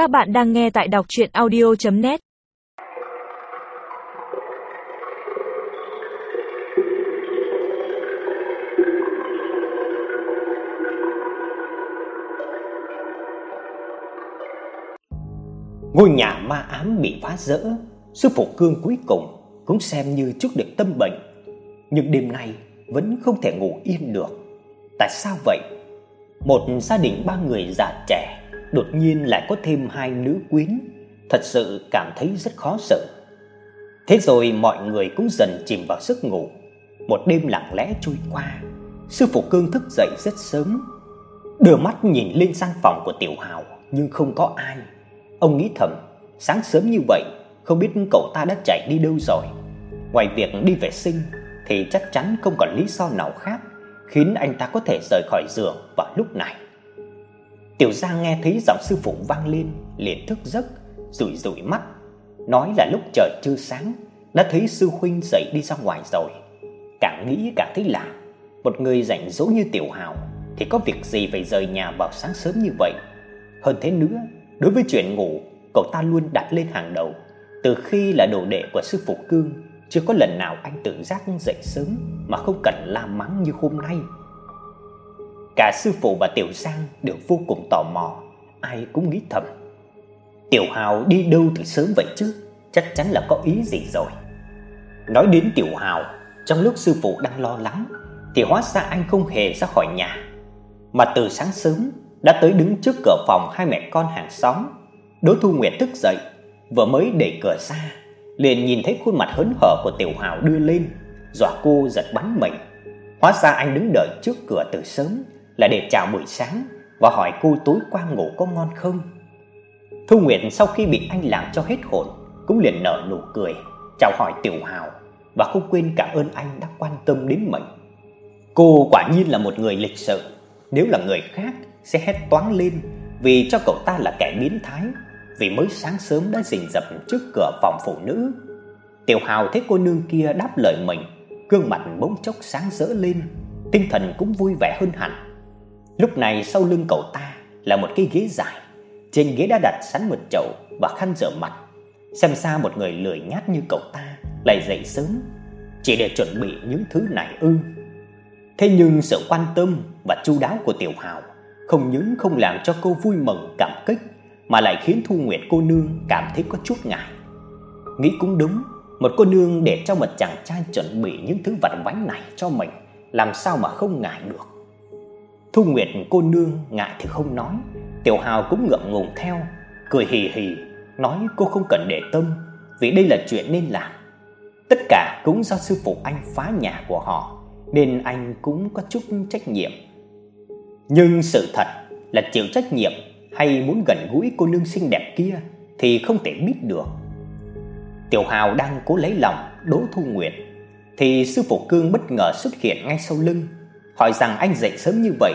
Các bạn đang nghe tại đọc audio net Ngôi nhà ma ám bị phá rỡ, sư phụ Cương cuối cùng cũng xem như chút được tâm bệnh, nhưng đêm nay vẫn không thể ngủ yên được. Tại sao vậy? Một gia đình ba người già trẻ đột nhiên lại có thêm hai nữ quyến, thật sự cảm thấy rất khó xử. Thế rồi mọi người cũng dần chìm vào giấc ngủ. Một đêm lặng lẽ trôi qua, sư phụ Cương thức dậy rất sớm, đưa mắt nhìn lên sang phòng của Tiểu Hào nhưng không có ai. Ông nghĩ thầm, sáng sớm như vậy, không biết cậu ta đã chạy đi đâu rồi. Ngoài việc đi vệ sinh thì chắc chắn không còn lý do nào khác khiến anh ta có thể rời khỏi giường vào lúc này. Tiểu Giang nghe thấy giọng sư phụ vang lên, liền thức giấc, rủi rủi mắt, nói là lúc trời chưa sáng đã thấy sư huynh dậy đi ra ngoài rồi. Càng nghĩ càng thấy lạ, một người rảnh rỗi như Tiểu Hào thì có việc gì phải rời nhà vào sáng sớm như vậy. Hơn thế nữa, đối với chuyện ngủ, cậu ta luôn đặt lên hàng đầu. Từ khi là đồ đệ của sư phụ Cương, chưa có lần nào anh tự giác dậy sớm mà không cần la mắng như hôm nay. Cả sư phụ và Tiểu Giang đều vô cùng tò mò, ai cũng nghĩ thầm. Tiểu Hào đi đâu từ sớm vậy chứ, chắc chắn là có ý gì rồi. Nói đến Tiểu Hào, trong lúc sư phụ đang lo lắng thì hóa ra anh không hề ra khỏi nhà, mà từ sáng sớm đã tới đứng trước cửa phòng hai mẹ con hàng xóm. Đỗ Thu Nguyệt thức dậy, vừa mới đẩy cửa ra, liền nhìn thấy khuôn mặt hớn hở của Tiểu Hào đưa lên, dọa cô giật bắn mình. Hóa ra anh đứng đợi trước cửa từ sớm là để chào buổi sáng và hỏi cô tối qua ngủ có ngon không. Thu Nguyệt sau khi bị anh làm cho hết hồn, cũng liền nở nụ cười, chào hỏi Tiểu Hào và không quên cảm ơn anh đã quan tâm đến mình. Cô quả nhiên là một người lịch sự, nếu là người khác sẽ hét toáng lên vì cho cậu ta là kẻ biến thái, vì mới sáng sớm đã rình rập trước cửa phòng phụ nữ. Tiểu Hào thấy cô nương kia đáp lời mình, gương mặt bỗng chốc sáng rỡ lên, tinh thần cũng vui vẻ hơn hẳn. Lúc này sau lưng cậu ta là một cái ghế dài, trên ghế đã đặt sẵn một chậu và khăn rửa mặt. Xem ra một người lười nhát như cậu ta lại dậy sớm chỉ để chuẩn bị những thứ này ư? Thế nhưng sự quan tâm và chu đáo của Tiểu Hào không những không làm cho cô vui mừng cảm kích mà lại khiến Thu Nguyệt cô nương cảm thấy có chút ngại. Nghĩ cũng đúng, một cô nương để cho một chàng trai chuẩn bị những thứ vặt vãnh này cho mình, làm sao mà không ngại được. Thu Nguyệt cô nương ngại thì không nói, Tiểu Hào cũng ngượng ngùng theo, cười hì hì, nói cô không cần để tâm, vì đây là chuyện nên làm. Tất cả cũng do sư phụ anh phá nhà của họ, nên anh cũng có chút trách nhiệm. Nhưng sự thật là chịu trách nhiệm hay muốn gần gũi cô nương xinh đẹp kia thì không thể biết được. Tiểu Hào đang cố lấy lòng Đỗ Thu Nguyệt thì sư phụ Cương bất ngờ xuất hiện ngay sau lưng, hỏi rằng anh dậy sớm như vậy,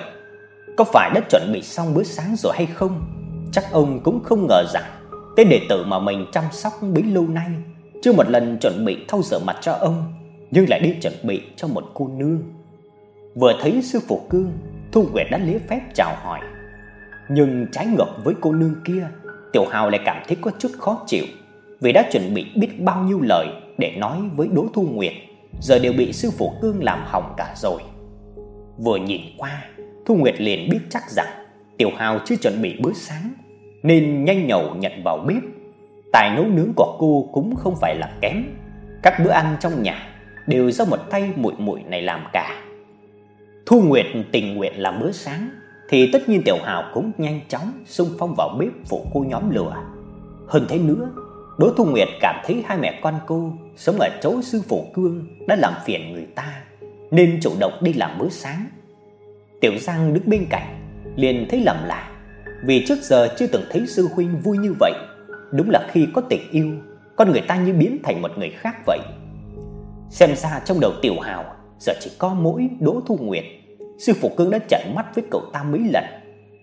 có phải đã chuẩn bị xong bữa sáng rồi hay không? Chắc ông cũng không ngờ rằng tên đệ tử mà mình chăm sóc bấy lâu nay chưa một lần chuẩn bị thau rửa mặt cho ông, nhưng lại đi chuẩn bị cho một cô nương. Vừa thấy sư phụ Cương, Thu Nguyệt đã lễ phép chào hỏi. Nhưng trái ngược với cô nương kia, Tiểu Hào lại cảm thấy có chút khó chịu, vì đã chuẩn bị biết bao nhiêu lời để nói với Đỗ Thu Nguyệt, giờ đều bị sư phụ Cương làm hỏng cả rồi. Vừa nhìn qua, Thu Nguyệt liền biết chắc rằng Tiểu Hào chưa chuẩn bị bữa sáng, nên nhanh nhẩu nhận vào bếp. Tài nấu nướng của cô cũng không phải là kém, các bữa ăn trong nhà đều do một tay muội muội này làm cả. Thu Nguyệt tình nguyện làm bữa sáng thì tất nhiên Tiểu Hào cũng nhanh chóng xung phong vào bếp phụ cô nhóm lửa. Hơn thế nữa, Đỗ Thu Nguyệt cảm thấy hai mẹ con cô sống ở chỗ sư phụ Cương đã làm phiền người ta, nên chủ động đi làm bữa sáng. Tiểu Giang đứng bên cạnh, liền thấy lầm lạ, vì trước giờ chưa từng thấy sư huynh vui như vậy. Đúng là khi có tình yêu, con người ta như biến thành một người khác vậy. Xem ra trong đầu Tiểu Hào giờ chỉ có mỗi Đỗ Thu Nguyệt. Sư phụ Cương đã trợn mắt với cậu ta mấy lần,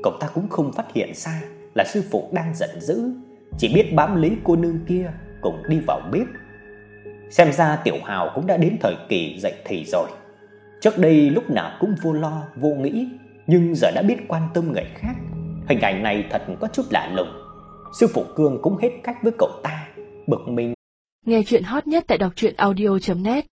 cậu ta cũng không phát hiện ra là sư phụ đang giận dữ, chỉ biết bám lấy cô nương kia cùng đi vào bếp. Xem ra Tiểu Hào cũng đã đến thời kỳ dậy thì rồi. Trước đây lúc nào cũng vô lo, vô nghĩ, nhưng giờ đã biết quan tâm người khác. Hình ảnh này thật có chút lạ lùng. sư phụ Cương cũng hết cách với cậu ta, bực mình. Nghe chuyện hot nhất tại đọc audio net